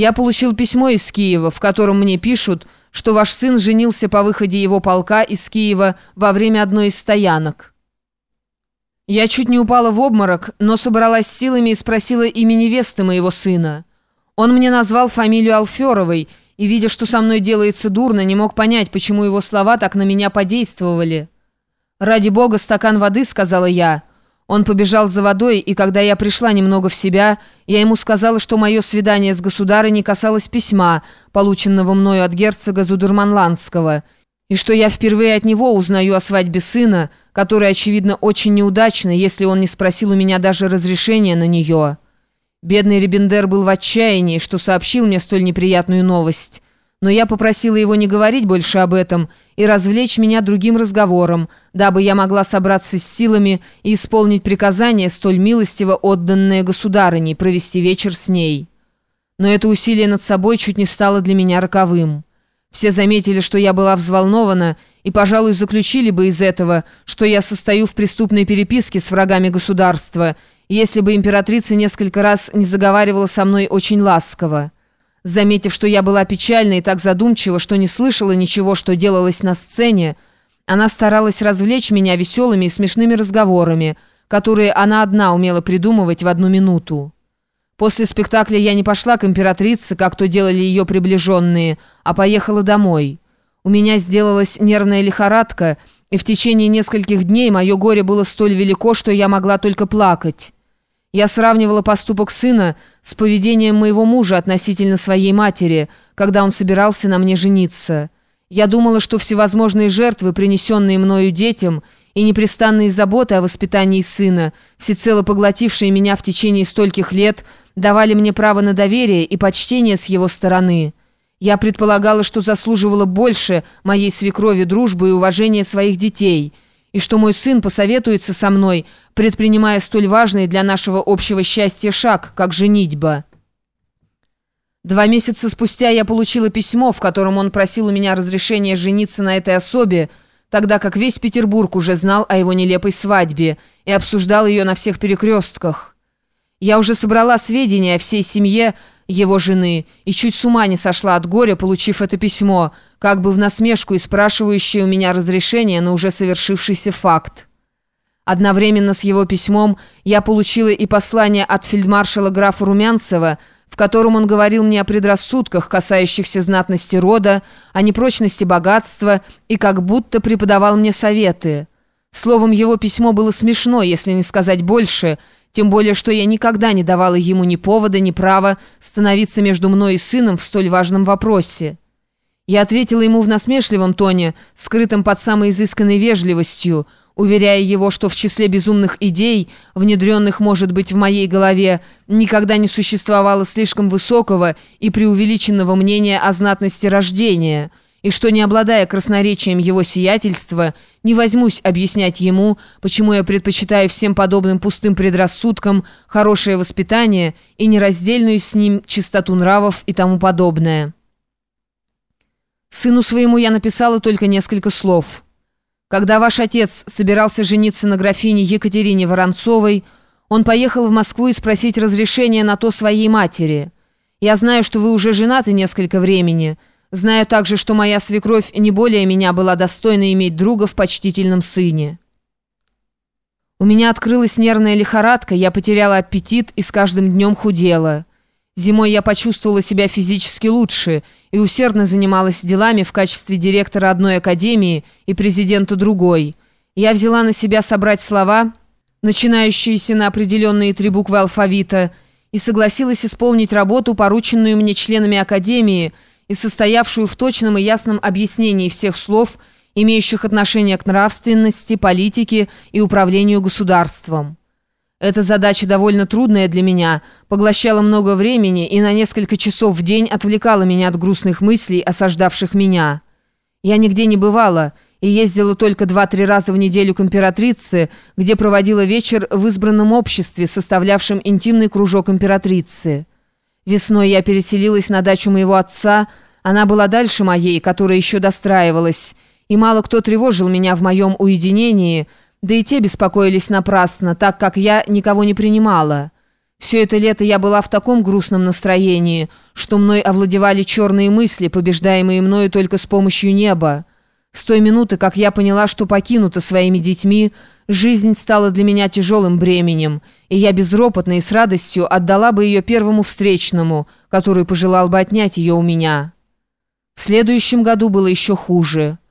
Я получил письмо из Киева, в котором мне пишут, что ваш сын женился по выходе его полка из Киева во время одной из стоянок. Я чуть не упала в обморок, но собралась силами и спросила имя невесты моего сына. Он мне назвал фамилию Алферовой, и, видя, что со мной делается дурно, не мог понять, почему его слова так на меня подействовали. «Ради бога, стакан воды», — сказала я. Он побежал за водой, и когда я пришла немного в себя, я ему сказала, что мое свидание с государыней касалось письма, полученного мною от герцога Зудерманландского, и что я впервые от него узнаю о свадьбе сына, которая, очевидно, очень неудачна, если он не спросил у меня даже разрешения на нее. Бедный Рибендер был в отчаянии, что сообщил мне столь неприятную новость но я попросила его не говорить больше об этом и развлечь меня другим разговором, дабы я могла собраться с силами и исполнить приказание, столь милостиво отданное государыней, провести вечер с ней. Но это усилие над собой чуть не стало для меня роковым. Все заметили, что я была взволнована, и, пожалуй, заключили бы из этого, что я состою в преступной переписке с врагами государства, если бы императрица несколько раз не заговаривала со мной очень ласково. Заметив, что я была печальна и так задумчива, что не слышала ничего, что делалось на сцене, она старалась развлечь меня веселыми и смешными разговорами, которые она одна умела придумывать в одну минуту. После спектакля я не пошла к императрице, как то делали ее приближенные, а поехала домой. У меня сделалась нервная лихорадка, и в течение нескольких дней мое горе было столь велико, что я могла только плакать. Я сравнивала поступок сына с поведением моего мужа относительно своей матери, когда он собирался на мне жениться. Я думала, что всевозможные жертвы, принесенные мною детям, и непрестанные заботы о воспитании сына, всецело поглотившие меня в течение стольких лет, давали мне право на доверие и почтение с его стороны. Я предполагала, что заслуживала больше моей свекрови дружбы и уважения своих детей – и что мой сын посоветуется со мной, предпринимая столь важный для нашего общего счастья шаг, как женитьба. Два месяца спустя я получила письмо, в котором он просил у меня разрешения жениться на этой особе, тогда как весь Петербург уже знал о его нелепой свадьбе и обсуждал ее на всех перекрестках. Я уже собрала сведения о всей семье, его жены, и чуть с ума не сошла от горя, получив это письмо, как бы в насмешку и спрашивающее у меня разрешение на уже совершившийся факт. Одновременно с его письмом я получила и послание от фельдмаршала графа Румянцева, в котором он говорил мне о предрассудках, касающихся знатности рода, о непрочности богатства и как будто преподавал мне советы. Словом, его письмо было смешно, если не сказать больше – тем более, что я никогда не давала ему ни повода, ни права становиться между мной и сыном в столь важном вопросе. Я ответила ему в насмешливом тоне, скрытом под самой изысканной вежливостью, уверяя его, что в числе безумных идей, внедренных, может быть, в моей голове, никогда не существовало слишком высокого и преувеличенного мнения о знатности рождения – и что, не обладая красноречием его сиятельства, не возьмусь объяснять ему, почему я предпочитаю всем подобным пустым предрассудкам хорошее воспитание и нераздельную с ним чистоту нравов и тому подобное. Сыну своему я написала только несколько слов. Когда ваш отец собирался жениться на графине Екатерине Воронцовой, он поехал в Москву и спросить разрешения на то своей матери. Я знаю, что вы уже женаты несколько времени – Знаю также, что моя свекровь не более меня была достойна иметь друга в почтительном сыне. У меня открылась нервная лихорадка, я потеряла аппетит и с каждым днем худела. Зимой я почувствовала себя физически лучше и усердно занималась делами в качестве директора одной академии и президента другой. Я взяла на себя собрать слова, начинающиеся на определенные три буквы алфавита, и согласилась исполнить работу, порученную мне членами академии – и состоявшую в точном и ясном объяснении всех слов, имеющих отношение к нравственности, политике и управлению государством. Эта задача довольно трудная для меня, поглощала много времени и на несколько часов в день отвлекала меня от грустных мыслей, осаждавших меня. Я нигде не бывала и ездила только два-три раза в неделю к императрице, где проводила вечер в избранном обществе, составлявшем интимный кружок императрицы. Весной я переселилась на дачу моего отца. Она была дальше моей, которая еще достраивалась. И мало кто тревожил меня в моем уединении, да и те беспокоились напрасно, так как я никого не принимала. Все это лето я была в таком грустном настроении, что мной овладевали черные мысли, побеждаемые мною только с помощью неба. С той минуты, как я поняла, что покинута своими детьми, жизнь стала для меня тяжелым бременем, и я безропотно и с радостью отдала бы ее первому встречному, который пожелал бы отнять ее у меня. В следующем году было еще хуже –